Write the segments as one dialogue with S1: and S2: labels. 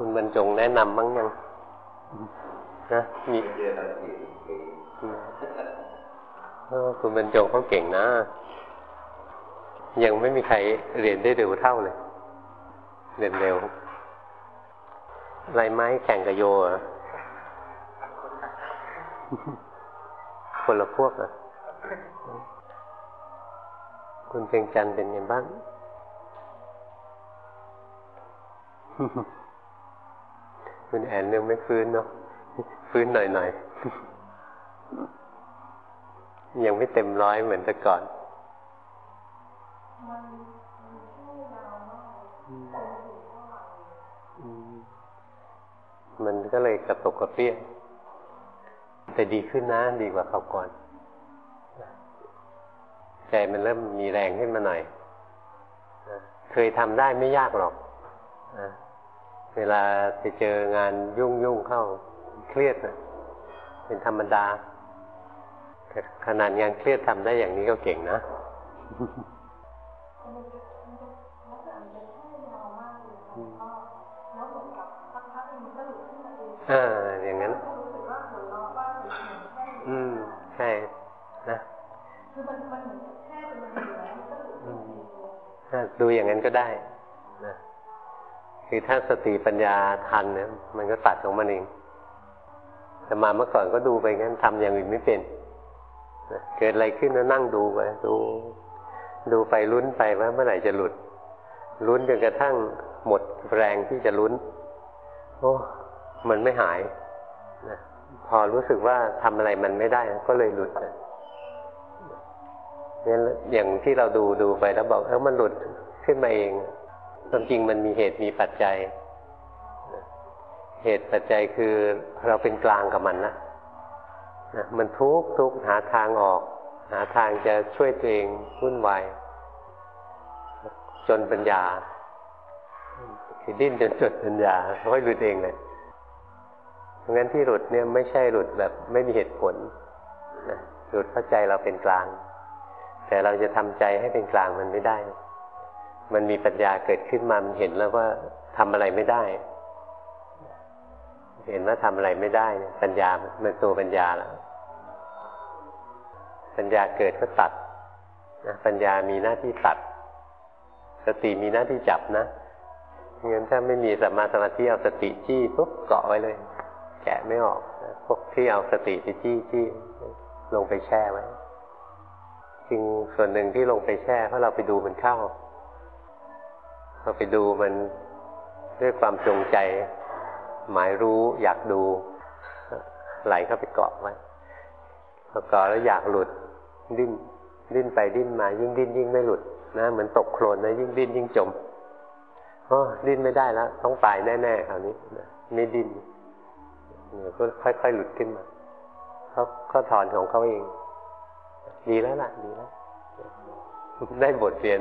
S1: คุณบรรจงแนะนำบ้างยังนะมีคุณบรรจงเขาเก่งนะ ยังไม่มีใครเรียนได้เร็วเท่าเลย เรียนเร็วลายไม้แข่งกับโยอะคนละพวกอะ คุณเพียงจันเป็นไงบ้าง คุณแอนยังไม่ฟื้นเนาะฟื้นหน่อยๆ ยังไม่เต็มร้อยเหมือนแต่ก่อนมันก็เลยกระตกกระเปี้ยแต่ดีขึ้นนะดีกว่าเขาก่อนใจมันเริ่มมีแรงขึ้นมาหน่อยเคยทำได้ไม่ยากหรอก เวลาไปเจองานยุ่งยุ่งเข้าเครียดเป็นธรรมดาขนาดงานเครียดทำได้อย่างนี้ก็เก่งนะอ่าอย่างนั้น อืม ใช่ นะดูอย่างนั้นก็ได้ นะ คือถ้าสติปัญญาทันเนี่ยมันก็ตัดของมันเองแต่มาเมื่อก่อนก็ดูไปงั้นทำอย่างอื่นไม่เป็นเกิดอะไรขึ้นแล้วนั่งดูไปดู ดูไปลุ้นไปว่าเมื่อไหร่จะหลุด ลุ้นจนกระทั่งหมดแรงที่จะลุ้น โอ้มันไม่หายนะพอรู้สึกว่าทำอะไรมันไม่ได้ก็เลยหลุดนะเนี่ยอย่างที่เราดูดูไปแล้วบอกเออมันหลุดขึ้นมาเอง ความจริงมันมีเหตุมีปัจจัย เหตุปัจจัยคือเราเป็นกลางกับมันนะนะมันทุกทุกหาทางออก หาทางจะช่วยตัวเองวุ่นวายจนปัญญาคือดิ้นจนจดปัญญาค่อยหลุดเองเลยเพราะงั้นที่หลุดเนี่ยไม่ใช่หลุดแบบไม่มีเหตุผลนะหลุดเพราะใจเราเป็นกลาง แต่เราจะทำใจให้เป็นกลางมันไม่ได้ มันมีปัญญาเกิดขึ้นมา มันเห็นแล้วว่าทำอะไรไม่ได้ เห็นว่าทำอะไรไม่ได้เนี่ยปัญญา มันตัวปัญญาแล้วปัญญาเกิดก็ตัดนะปัญญามีหน้าที่ตัด สติมีหน้าที่จับนะงั้นถ้าไม่มีสัมมาสมาธิเอาสติจี้ปุ๊บเกาะไว้เลย แกะไม่ออกพวกที่เอาสติไปจี้จี้ลงไปแช่ไว้จริงส่วนหนึ่งที่ลงไปแช่เพราะเราไปดูมันเข้า พอไปดูมันด้วยความจงใจ หมายรู้อยากดูไหลเข้าไปเกาะไว้พอเกาะแล้วอยากหลุด ดิ้นดิ้นไปดิ้นมายิ่งดิ้นยิ่งไม่หลุดนะเหมือนตกโคลนนะยิ่งดิ้นยิ่งจมอ๋อดิ้นไม่ได้แล้วต้องตายแน่ๆคราวนี้ไม่ดิ้นก็ค่อยๆหลุดขึ้นมาเขาเขาถอนของเขาเอง ดีแล้วล่ะ ดีแล้ว ได้บทเรียน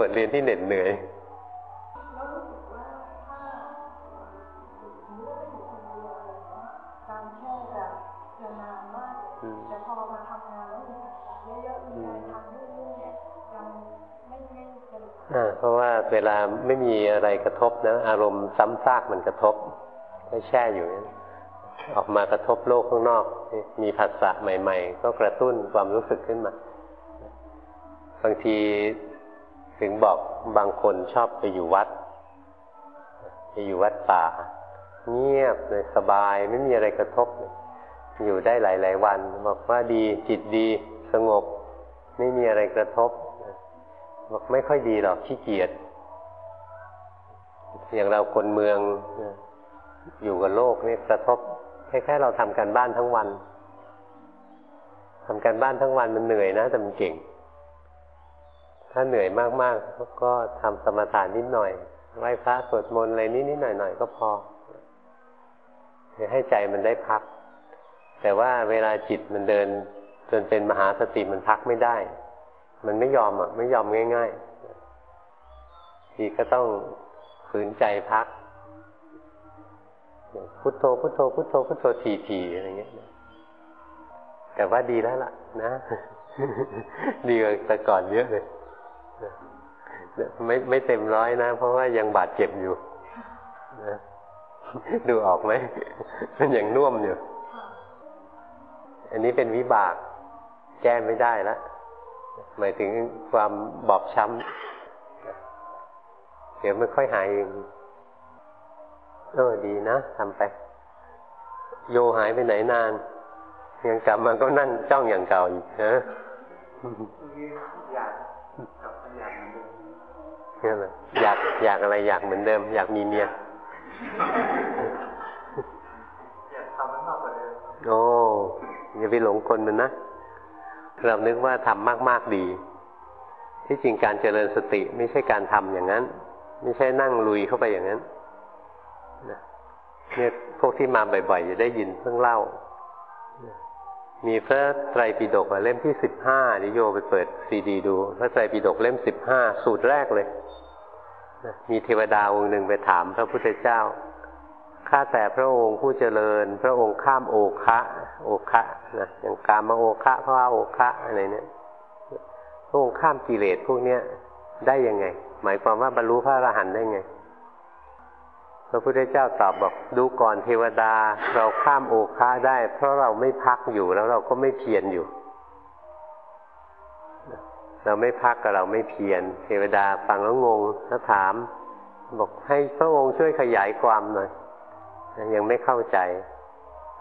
S1: บทเรียนที่เหน็ดเหนื่อย เพราะว่าเวลาไม่มีอะไรกระทบนะ อารมณ์ซ้ำซากมันกระทบก็แช่อยู่ออกมากระทบโลกข้างนอก มีผัสสะใหม่ ๆ ก็กระตุ้นความรู้สึกขึ้นมาบางทีถึงบอกบางคนชอบไปอยู่วัด ไปอยู่วัดป่า เงียบเลยสบายไม่มีอะไรกระทบ อยู่ได้หลาย ๆ วัน บอกว่าดีจิตดีสงบ ไม่มีอะไรกระทบ บอกไม่ค่อยดีหรอกขี้เกียจอย่างเราคนเมืองอยู่กับโลกนี่กระทบคล้ายๆเราทำการบ้านทั้งวันทำการบ้านทั้งวันมันเหนื่อยนะแต่มันเก่ง ถ้าเหนื่อยมากๆก็ทำสมถานนิดหน่อยไหว้พระสวดมนต์อะไรนิดๆหน่อยๆก็พอให้ใจมันได้พัก แต่ว่าเวลาจิตมันเดิน จนเป็นมหาสติมันพักไม่ได้ มันไม่ยอมอะ ไม่ยอมง่ายๆทีก็ต้องฝืนใจพักพุทโธพุทโธพุทโธพุทโธทีทีอะไรเงี้ยแต่ว่าดีแล้วล่ะ นะ ดีกว่าแต่ก่อนเยอะเลยไม่ไม่เต็มร้อยนะ เพราะว่ายังบาดเจ็บอยู่นะดูออกไหมมันอย่างน่วมอยู่ อันนี้เป็นวิบาก แก้ไม่ได้แล้ว หมายถึงความบอบช้ำเดี๋ยวไม่ค่อยหายเองเออดีนะทำไป โยหายไปไหนนาน ยังกลับมาก็นั่นจ้องอย่างเก่าอีกนะอยากอยากอยากอะไรอยากเหมือนเดิม อยากมีเมียอยากทำมันมากกว่าเดิมโอ้อย่าไปหลงคนมันนะ เรานึกว่าทำมาก ๆดี ที่จริงการเจริญสติไม่ใช่การทำอย่างนั้น ไม่ใช่นั่งลุยเข้าไปอย่างนั้นเนี่ยพวกที่มาบ่อยๆจะได้ยินเพิ่งเล่า มีพระไตรปิฎกเล่มที่สิบห้านิโยไปเปิดซีดี ดู พระไตรปิฎกเล่มสิบห้าสูตรแรกเลยมีเทวดาองค์หนึ่งไปถามพระพุทธเจ้า ข้าแต่พระองค์ผู้เจริญ พระองค์ข้ามโอคะโอคะนะอย่างกามาโอคะพระโอคะอะไรเนี่ยพระองค์ข้ามกิเลสพวกเนี้ยได้ยังไง หมายความว่าบรรลุพระอรหันต์ได้ไง พระพุทธเจ้าตอบบอกดูก่อนเทวดาเราข้ามโอคะได้ เพราะเราไม่พักอยู่แล้วเราก็ไม่เพียรอยู่ เราไม่พักกับเราไม่เพียรเทวดาฟังแล้วงงแล้วถาม บอกให้พระองค์ช่วยขยายความหน่อย ยังไม่เข้าใจ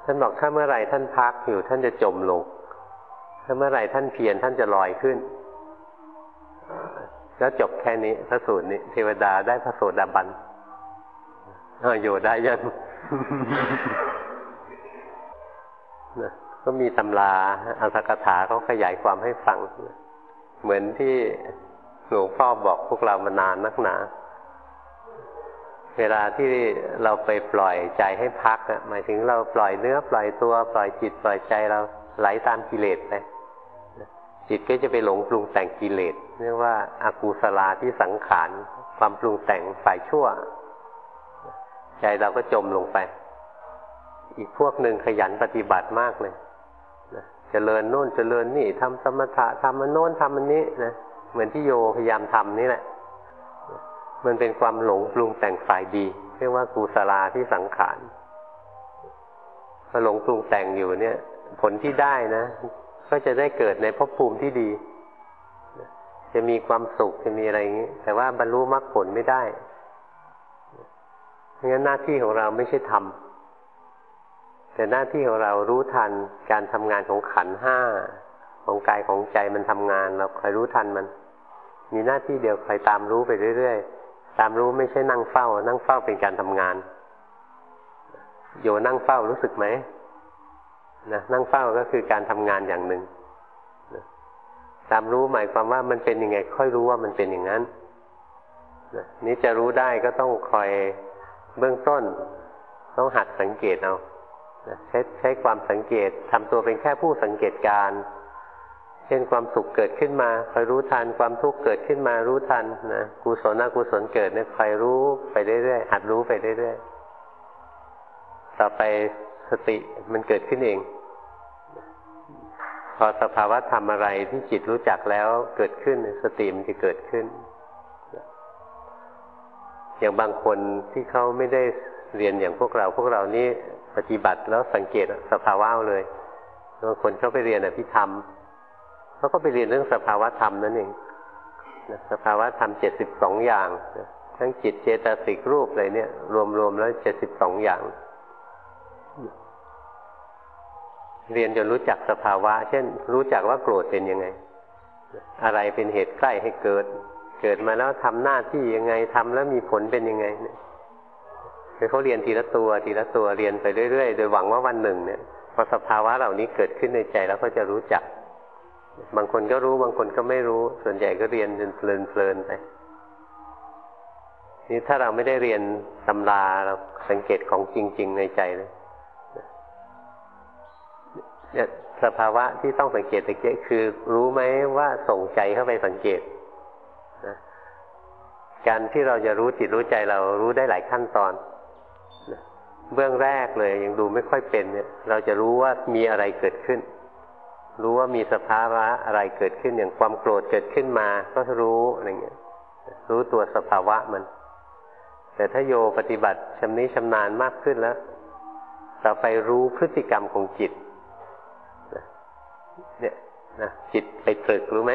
S1: ท่านบอกถ้าเมื่อไหร่ท่านพักอยู่ท่านจะจมลง ถ้าเมื่อไหร่ท่านเพียรท่านจะลอยขึ้น แล้วจบแค่นี้พระสูตรนี้เทวดาได้พระโสดาบันเอออยู่ได้ยันนะก็มีตำราอัสกถาเขาขยายความให้ฟัง เหมือนที่หลวงพ่อบอกพวกเรามานานนักหนา เวลาที่เราไปปล่อยใจให้พักหมายถึงเราปล่อยเนื้อปล่อยตัว ปล่อยจิตปล่อยใจเราไหลตามกิเลสไปจิตก็จะไปหลงปรุงแต่งกิเลสเรียกว่าอากูสลาที่สังขารความปรุงแต่งฝ่ายชั่ว ใจเราก็จมลงไป อีกพวกหนึ่งขยันปฏิบัติมากเลยเจริญโน่นเจริญนี่ทำสมถะทำมันโน่นทำมันนี้นะเหมือนที่โยพยายามทำนี่แหละ มันเป็นความหลงปรุงแต่งฝ่ายดี เรียกว่ากุศลาที่สังขารพอหลงปรุงแต่งอยู่เนี่ย ผลที่ได้นะ ก็จะได้เกิดในภพภูมิที่ดี จะมีความสุขจะมีอะไรอย่างนี้ แต่ว่าบรรลุมรรคผลไม่ได้เพราะงั้นหน้าที่ของเราไม่ใช่ทำแต่หน้าที่ของเรารู้ทันการทำงานของขันห้าของกายของใจมันทำงาน เราคอยรู้ทันมัน มีหน้าที่เดียวคอยตามรู้ไปเรื่อยๆ ตามรู้ไม่ใช่นั่งเฝ้า นั่งเฝ้าเป็นการทำงานโยนั่งเฝ้ารู้สึกไหมนะนั่งเฝ้าก็คือการทำงานอย่างหนึ่งตามรู้หมายความว่ามันเป็นยังไง ค่อยรู้ว่ามันเป็นอย่างนั้นนี่จะรู้ได้ก็ต้องคอยเบื้องต้น ต้องหัดสังเกตเอาใช้ใช้ความสังเกตทำตัวเป็นแค่ผู้สังเกตการ ช่นความสุขเกิดขึ้นมาคอยรู้ทัน ความทุกข์เกิดขึ้นมารู้ทันนะกุศลอกุศลเกิดเนี่ยคอยรู้ไปเรื่อยๆหัดรู้ไปเรื่อยๆต่อไปสติมันเกิดขึ้นเอง พอสภาวะทำอะไรที่จิตรู้จักแล้วเกิดขึ้นสติมันจะเกิดขึ้น อย่างบางคนที่เขาไม่ได้เรียนอย่างพวกเรา พวกเรานี่ปฏิบัติแล้วสังเกตสภาวะเลยบางคนเขาไปเรียนอภิธรรม เขาก็ไปเรียนเรื่องสภาวะธรรมนั่นเองสภาวะธรรมเจ็ดสิบสองอย่างทั้งจิตเจตสิกรูปอะไรเนี่ย รวมๆแล้วเจ็ดสิบสองอย่าง เรียนจนรู้จักสภาวะ เช่น รู้จักว่าโกรธเป็นยังไง อะไรเป็นเหตุใกล้ให้เกิด เกิดมาแล้วทำหน้าที่ยังไงทำแล้วมีผลเป็นยังไงเนี่ยเขาเรียนทีละตัว ทีละตัวเรียนไปเรื่อยๆ โดยหวังว่าวันหนึ่งเนี่ยพอสภาวะเหล่านี้เกิดขึ้นในใจแล้วก็จะรู้จัก บางคนก็รู้บางคนก็ไม่รู้ ส่วนใหญ่ก็เรียนจนเพลินๆไปนี่ถ้าเราไม่ได้เรียนตำราเราสังเกตของจริง ๆ ในใจเลยเนี่ยสภาวะที่ต้องสังเกตตะเกียคือรู้ไหมว่าส่งใจเข้าไปสังเกตนะการที่เราจะรู้จิตรู้ใจเรารู้ได้หลายขั้นตอนเบื้องแรกเลยยังดูไม่ค่อยเป็นเนี่ย เราจะรู้ว่ามีอะไรเกิดขึ้น รู้ว่ามีสภาวะอะไรเกิดขึ้นอย่างความโกรธเกิดขึ้นมา ก็รู้อะไรเงี้ย รู้ตัวสภาวะมัน แต่ถ้าโยปฏิบัติชำนิชำนาญมากขึ้นแล้ว ต่อไปรู้พฤติกรรมของจิตเนี่ยนะจิตไปตรึกรู้ไหม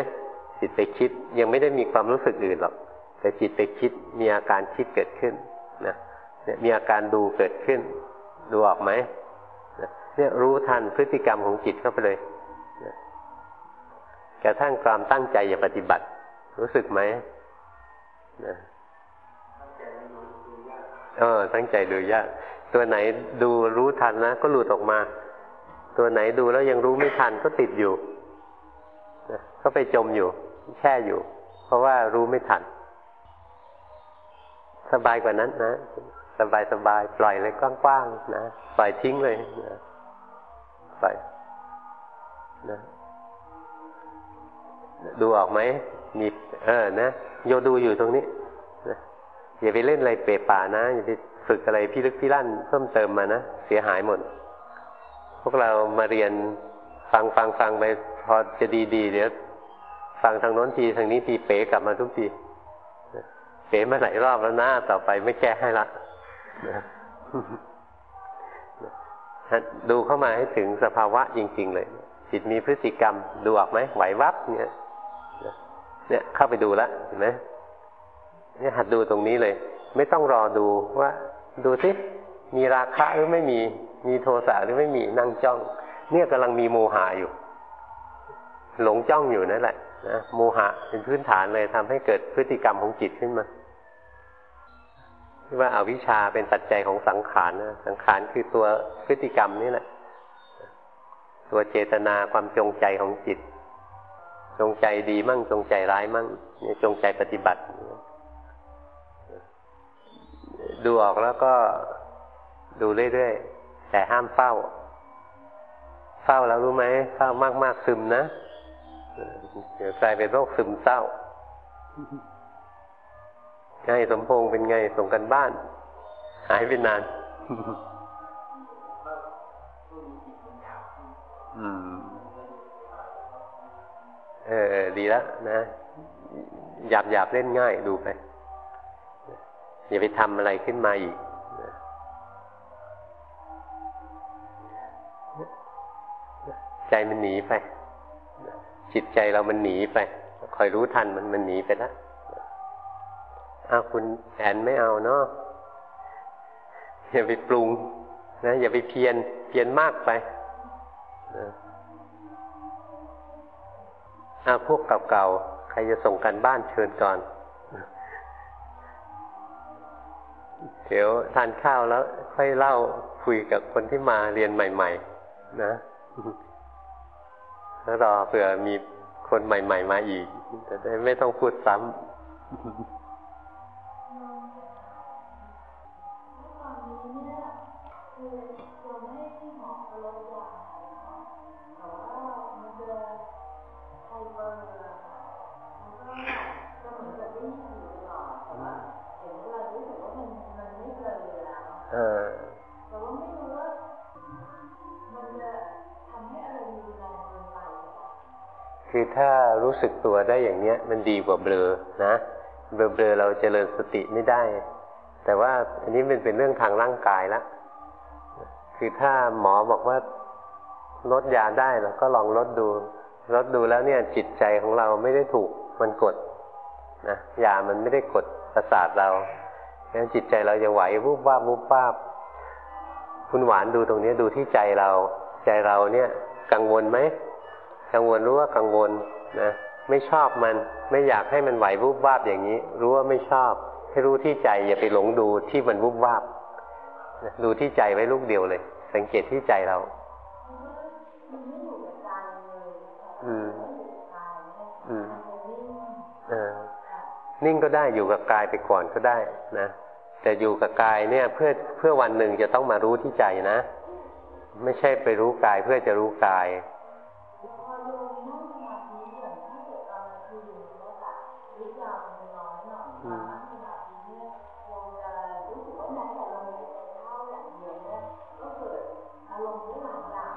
S1: จิตไปคิดยังไม่ได้มีความรู้สึกอื่นหรอกแต่จิตไปคิดมีอาการคิดเกิดขึ้นนะเนี่ยมีอาการดูเกิดขึ้น ดูออกไหมเนี่ยรู้ทันพฤติกรรมของจิตเข้าไปเลย กระทั่งความตั้งใจอย่าปฏิบัติ รู้สึกไหมนะเออตั้งใจดูยาก ตัวไหนดูรู้ทันนะก็หลุดออกมา ตัวไหนดูแล้วยังรู้ไม่ทันก็ติดอยู่นะก็ไปจมอยู่ แช่อยู่ เพราะว่ารู้ไม่ทัน สบายกว่านั้นนะสบายสบายปล่อยเลยกว้างๆนะปล่อยทิ้งเลยนะปล่อยนะ ดูออกไหมมีเออนะโยดูอยู่ตรงนี้นะอย่าไปเล่นอะไรเปรป่านะ อย่าไปฝึกอะไรพี่ลึกพี่ลั่นเพิ่มเติมมานะ เสียหายหมด พวกเรามาเรียนฟังฟังฟังไปพอจะดีดีเดี๋ยวฟังทางโน้นทีทางนี้ทีเป๋กลับมาทุกทีเป๋มาหลายรอบแล้วนะต่อไปไม่แก้ให้ละดูเข้ามาให้ถึงสภาวะจริง ๆ เลยจิตมีพฤติกรรมดูออกไหมไหววับเนี่ย เนี่ยเข้าไปดูแล้วเห็นไหมเนี่ยหัดดูตรงนี้เลย ไม่ต้องรอดูว่า ดูสิมีราคะหรือไม่มี มีโทสะหรือไม่มีนั่งจ้อง เนี่ยกำลังมีโมหะอยู่ หลงจ้องอยู่นั่นแหละนะโมหะเป็นพื้นฐานเลยทำให้เกิดพฤติกรรมของจิตขึ้นมาที่ว่าอาวิชชาเป็นปัจจัยของสังขารนะสังขารคือตัวพฤติกรรมนี่แหละตัวเจตนาความจงใจของจิต จงใจดีมั่งจงใจร้ายมั่งนี่จงใจปฏิบัติ ดูออกแล้วก็ดูเรื่อยๆแต่ห้ามเฝ้า เฝ้าแล้วรู้ไหมเฝ้ามากๆซึมนะเดี๋ยวกลายเป็นโรคซึมเศร้าไงสมพงษ์เป็นไงส่งกันบ้าน หายไปนาน เออ ดีแล้วนะหยาบหยาบเล่นง่ายดูไป อย่าไปทำอะไรขึ้นมาอีก ใจมันหนีไป จิตใจเรามันหนีไป คอยรู้ทันมันมันหนีไปแล้วเอาคุณแอนไม่เอาเนาะอย่าไปปรุงนะอย่าไปเพียนเพียนมากไปนะ อาพวกเก่าๆ ใครจะส่งกันบ้านเชิญก่อน เดี๋ยวทานข้าวแล้ว ค่อยเล่าคุยกับคนที่มาเรียนใหม่ ๆ นะแล้วรอเผื่อมีคนใหม่ ๆ มาอีกจะได้ไม่ต้องพูดซ้ำ อย่างเนี้ยมันดีกว่าเบลอนะเบลอเบลอเราจเจริญสติไม่ได้ แต่ว่าอันนี้มันเป็นเรื่องทางร่างกายละคือถ้าหมอบอกว่าลดยาได้เราก็ลองลดดูลดดูแล้วเนี่ยจิตใจของเราไม่ได้ถูกมันกดนะยามันไม่ได้กดประสาทเรางั้นจิตใจเราจะไหววุบวาบวุบวาบคุณหวานดูตรงนี้ดูที่ใจเรา ใจเราเนี่ย กังวลไหมกังวลรู้ว่ากังวลนะ ไม่ชอบมัน ไม่อยากให้มันไหววุบวาบอย่างนี้ รู้ว่าไม่ชอบ ให้รู้ที่ใจ อย่าไปหลงดูที่มันวุบวาบดูที่ใจไว้ลูกเดียวเลย สังเกตที่ใจเรา อืมอืมอนิ่งก็ได้อยู่กับกายไปก่อนก็ได้นะแต่อยู่กับกายเนี่ย เพื่อเพื่อวันหนึ่งจะต้องมารู้ที่ใจนะ ไม่ใช่ไปรู้กายเพื่อจะรู้กาย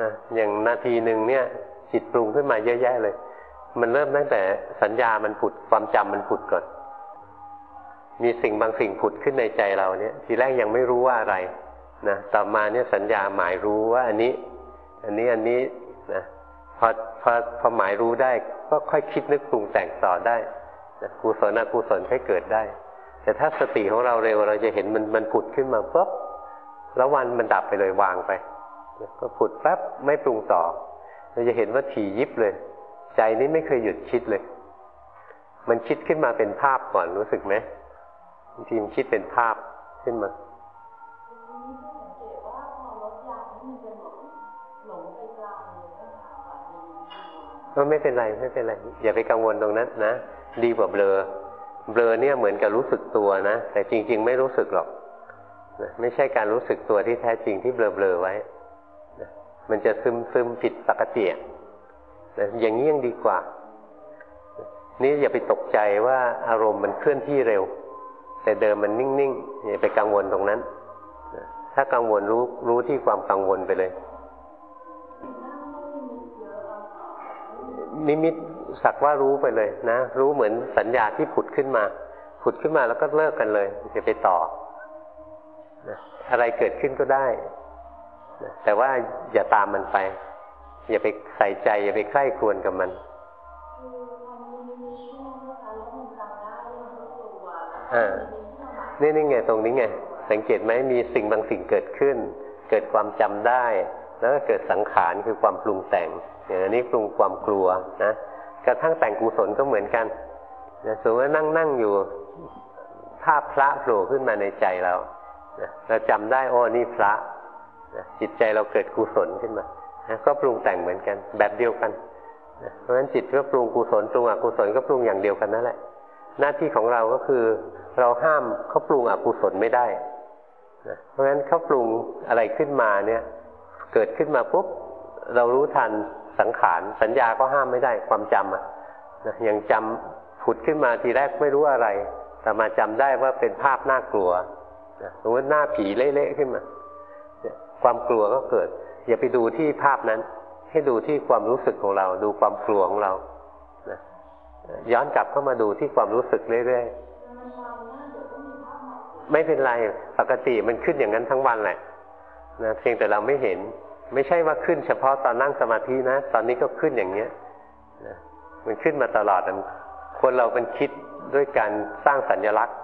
S1: นะอย่างนาทีหนึ่งเนี่ย จิตปรุงขึ้นมาเยอะแยะเลย มันเริ่มตั้งแต่สัญญามันผุดความจำมันผุดก่อน มีสิ่งบางสิ่งผุดขึ้นในใจเราเนี่ย ทีแรกยังไม่รู้ว่าอะไรนะต่อมาเนี่ยสัญญาหมายรู้ว่าอันนี้ อันนี้อันนี้นะพอพอพอหมายรู้ได้ ก็ค่อยคิดนึกปรุงแต่งต่อได้นะกุศลอกุศลค่อยเกิดได้ แต่ถ้าสติของเราเร็วเราจะเห็นมันมันผุดขึ้นมาปุ๊บแล้ววันมันดับไปเลยวางไป ก็ผุดแป๊บไม่ปรุงต่อ เราจะเห็นว่าถี่ยิบเลย ใจนี้ไม่เคยหยุดคิดเลย มันคิดขึ้นมาเป็นภาพก่อนรู้สึกไหมบางทีมันคิดเป็นภาพขึ้นมาก็ไม่เป็นไรไม่เป็นไร อย่าไปกังวลตรงนั้นนะดีกว่าเบลอ เบลอเนี่ยเหมือนกับรู้สึกตัวนะแต่จริง ๆ ไม่รู้สึกหรอกไม่ใช่การรู้สึกตัวที่แท้จริงที่เบลอๆไว้ มันจะซึมซึมผิดปกตินะอย่างนี้ยังดีกว่า นี่อย่าไปตกใจว่าอารมณ์มันเคลื่อนที่เร็ว แต่เดิมมันนิ่งๆอย่าไปกังวลตรงนั้น ถ้ากังวลรู้รู้ที่ความกังวลไปเลย นิมิตสักว่ารู้ไปเลยนะ รู้เหมือนสัญญาที่ผุดขึ้นมา ผุดขึ้นมาแล้วก็เลิกกันเลยจะไปต่อนะอะไรเกิดขึ้นก็ได้ แต่ว่าอย่าตามมันไป อย่าไปใส่ใจ อย่าไปใคร่ครวญกับมันอ่านี่นี่ไงตรงนี้ไงสังเกตไหมมีสิ่งบางสิ่งเกิดขึ้น เกิดความจำได้ แล้วก็เกิดสังขารคือความปรุงแต่งอย่างนี้ปรุงความกลัวนะกระทั่งแต่งกุศลก็เหมือนกันนะสมมติว่านั่งนั่งอยู่ภาพพระโผล่ขึ้นมาในใจเรานะเราจำได้โอ้นี่พระ จิตใจเราเกิดกุศลขึ้นมาก็ปรุงแต่งเหมือนกัน แบบเดียวกันเพราะฉะนั้นจิตก็ปรุงกุศลปรุงอกุศลก็ปรุงอย่างเดียวกันนั่นแหละหน้าที่ของเราก็คือเราห้ามเขาปรุงอกุศลไม่ได้นะเพราะฉะนั้นเขาปรุงอะไรขึ้นมาเนี่ย เกิดขึ้นมาปุ๊บเรารู้ทันสังขารสัญญาก็ห้ามไม่ได้ความจำอะนะยังจำผุดขึ้นมาทีแรกไม่รู้อะไร แต่มาจำได้ว่าเป็นภาพน่ากลัวนะสมมติหน้าผีเละๆขึ้นมา ความกลัวก็เกิด อย่าไปดูที่ภาพนั้น ให้ดูที่ความรู้สึกของเรา ดูความกลัวของเรานะย้อนกลับเข้ามาดูที่ความรู้สึกเรื่อยๆไม่เป็นไรปกติมันขึ้นอย่างนั้นทั้งวันแหละนะเพียงแต่เราไม่เห็น ไม่ใช่ว่าขึ้นเฉพาะตอนนั่งสมาธินะ ตอนนี้ก็ขึ้นอย่างเนี้ยนะมันขึ้นมาตลอดคนเราเป็นคิดด้วยการสร้างสัญลักษณ์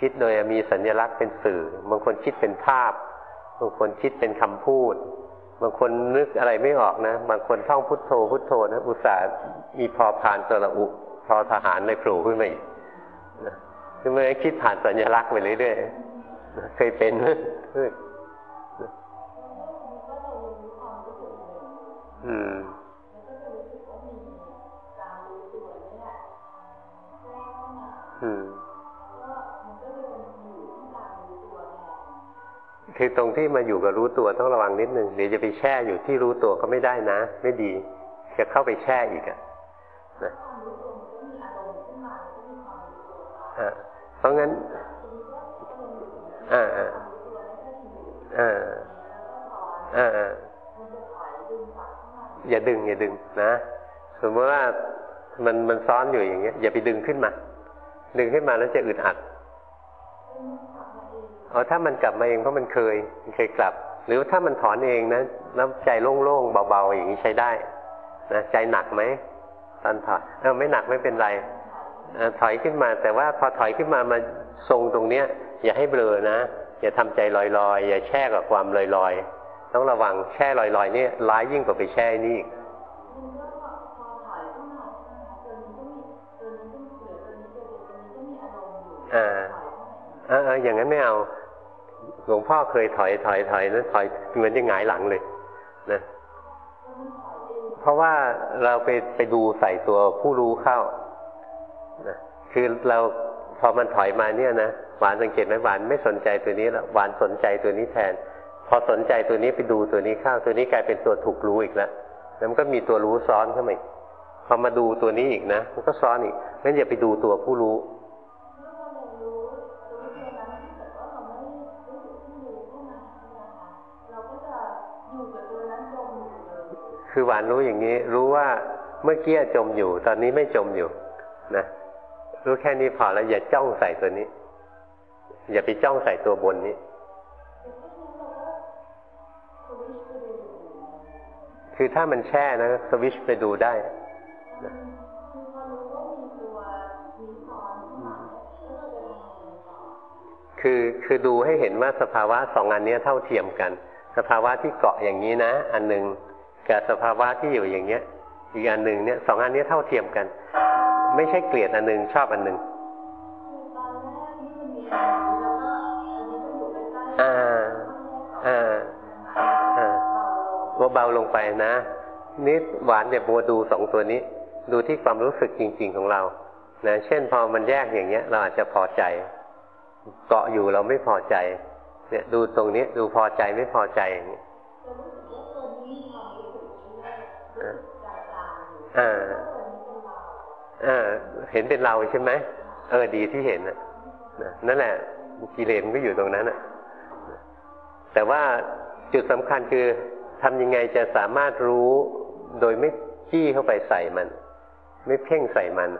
S1: คิดโดยมีสัญลักษณ์เป็นสื่อ บางคนคิดเป็นภาพ บางคนคิดเป็นคำพูด บางคนนึกอะไรไม่ออกนะ บางคนท่องพุทโธ พุทโธนะ อุตส่าห์มีพอผ่านสระอุพอทหารในครูขึ้นมาอีกคือไม่คิดผ่านสัญลักษณ์ไปเรื่อยๆเคยเป็นอืม คือตรงที่มาอยู่กับรู้ตัวต้องระวังนิดนึงเดี๋ยวจะไปแช่อยู่ที่รู้ตัวก็ไม่ได้นะ ไม่ดี จะเข้าไปแช่อีกอะนะเพราะงั้นอ่าอ่าอ่าอ่าอย่าดึงอย่าดึงนะสมมติว่ามันมันซ้อนอยู่อย่างเงี้ยอย่าไปดึงขึ้นมา ดึงขึ้นมาแล้วจะอึดอัด อาถ้ามันกลับมาเองเพราะมันเคยมันเคยกลับ หรือถ้ามันถอนเองนะน้ำใจโล่งๆเบาๆอย่างนี้ใช้ได้นะใจหนักไหมตอนถอยเออไม่หนักไม่เป็นไรถอยขึ้นมา แต่ว่าพอถอยขึ้นมามาทรงตรงเนี้ย อย่าให้เบลอนะอย่าทำใจลอยๆ อย่าแช่กับความลอยๆ ต้องระวังแช่ลอยๆนี่ร้ายยิ่งกว่าไปแช่นี่อีกอ่าอ่าอย่างนั้นไม่เอา หลวงพ่อเคยถอยถอยถอยนั้นถอยเหมือนจะหงายหลังเลยนะเพราะว่าเราไปไปดูใส่ตัวผู้รู้เข้านะคือเราพอมันถอยมาเนี่ยนะหวานสังเกตไหมหวานไม่สนใจตัวนี้แล้วหวานสนใจตัวนี้แทน พอสนใจตัวนี้ไปดูตัวนี้เข้า ตัวนี้กลายเป็นตัวถูกรู้อีกแล้วแล้วมันก็มีตัวรู้ซ้อนเข้ามาพอมาดูตัวนี้อีกนะมันก็ซ้อนอีกงั้นอย่าไปดูตัวผู้รู้ คือหวานรู้อย่างนี้ รู้ว่าเมื่อกี้จมอยู่ ตอนนี้ไม่จมอยู่นะรู้แค่นี้พอแล้วอย่าจ้องใส่ตัวนี้ อย่าไปจ้องใส่ตัวบนนี้ คือถ้ามันแช่นะสวิชไปดูได้นะคือคือดูให้เห็นว่าสภาวะสองอันนี้เท่าเทียมกัน สภาวะที่เกาะอย่างนี้นะ อันหนึ่ง กับสภาวะที่อยู่อย่างเนี้ย อีกอันหนึ่งเนี่ยสองอันนี้เท่าเทียมกัน ไม่ใช่เกลียดอันหนึ่งชอบอันหนึ่งอ่าอ่าอ่าเบาลงไปนะนิดหวานเนี่ยบัวดูสองตัวนี้ ดูที่ความรู้สึกจริง ๆของเรานะเช่นพอมันแยกอย่างเงี้ย เราอาจจะพอใจ เกาะอยู่เราไม่พอใจ เนี่ย ดูตรงนี้ดูพอใจไม่พอใจอย่างเงี้ย อ่าอ่าเห็นเป็นเราใช่ไหมเออดีที่เห็นนะนั่นแหละกิเลสมันก็อยู่ตรงนั้นอะ แต่ว่าจุดสำคัญคือทำยังไงจะสามารถรู้โดยไม่จี้เข้าไปใส่มัน ไม่เพ่งใส่มัน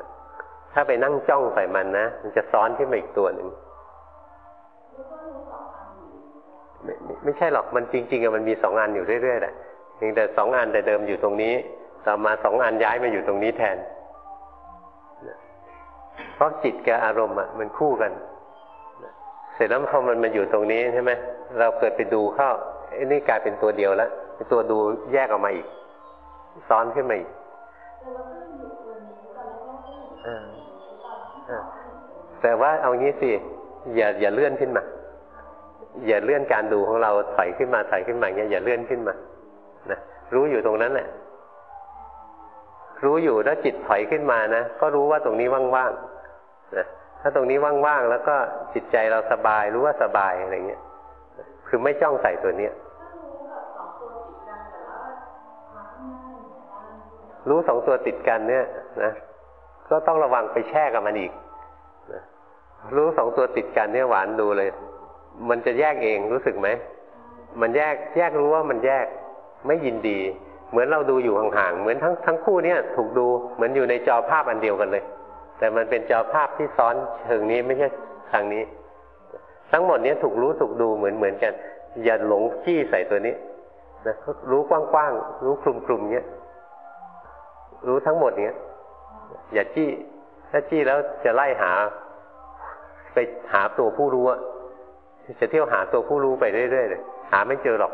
S1: ถ้าไปนั่งจ้องใส่มันนะมันจะซ้อนขึ้นมาอีกตัวหนึ่งไม่ไม่ใช่หรอกมันจริงๆอะมันมีสองอันอยู่เรื่อยๆแหละเพียงแต่สองอันแต่เดิมอยู่ตรงนี้ ต่อมาสองอันย้ายมาอยู่ตรงนี้แทน เพราะจิตกับอารมณ์อะมันคู่กันเสร็จแล้วพอมันมาอยู่ตรงนี้ใช่ไหมเราเกิดไปดูเข้าไอ้นี่กลายเป็นตัวเดียวแล้วตัวดูแยกออกมาอีก ซ้อนขึ้นมาอีกแต่ว่าเอางี้สิอย่าอย่าเลื่อนขึ้นมา อย่าเลื่อนการดูของเราถอยขึ้นมาถอยขึ้นมาเงี้ยอย่าเลื่อนขึ้นมานะรู้อยู่ตรงนั้นแหละ รู้อยู่แล้วจิตถอยขึ้นมานะก็รู้ว่าตรงนี้ว่างๆนะถ้าตรงนี้ว่างๆแล้วก็จิตใจเราสบายรู้ว่าสบายอะไรเงี้ยคือไม่จ้องใส่ตัวเนี้ยรู้สองตัวติดกันเนี่ยนะก็ต้องระวังไปแช่กับมันอีกนะรู้สองตัวติดกันเนี่ยหวานดูเลย มันจะแยกเองรู้สึกไหมมันแยกแยกรู้ว่ามันแยกไม่ยินดี เหมือนเราดูอยู่ห่างๆ เหมือนทั้งทั้งคู่เนี่ยถูกดูเหมือนอยู่ในจอภาพอันเดียวกันเลย แต่มันเป็นจอภาพที่ซ้อนเชิงนี้ไม่ใช่ทางนี้ ทั้งหมดนี้ถูกรู้ถูกดูเหมือนเหมือนกัน อย่าหลงขี้ใส่ตัวนี้นะรู้กว้างๆ รู้คลุมๆเนี้ยรู้ทั้งหมดเนี้ยอย่าจี้ ถ้าจี้แล้วจะไล่หา ไปหาตัวผู้รู้อะจะเที่ยวหาตัวผู้รู้ไปเรื่อยๆเลยหาไม่เจอหรอก